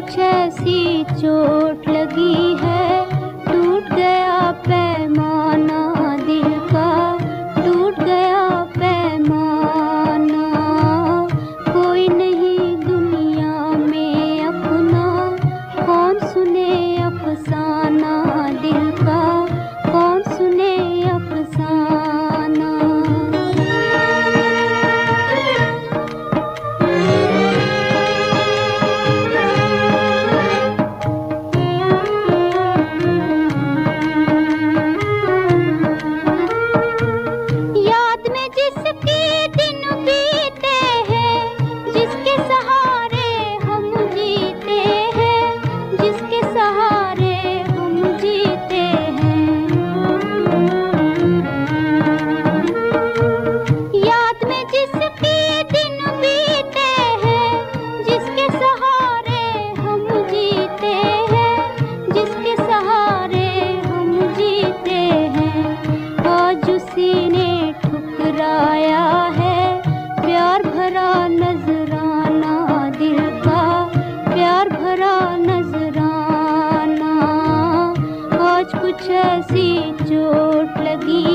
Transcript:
कुछ ऐसी चोट लगी। शशि चोट लगी।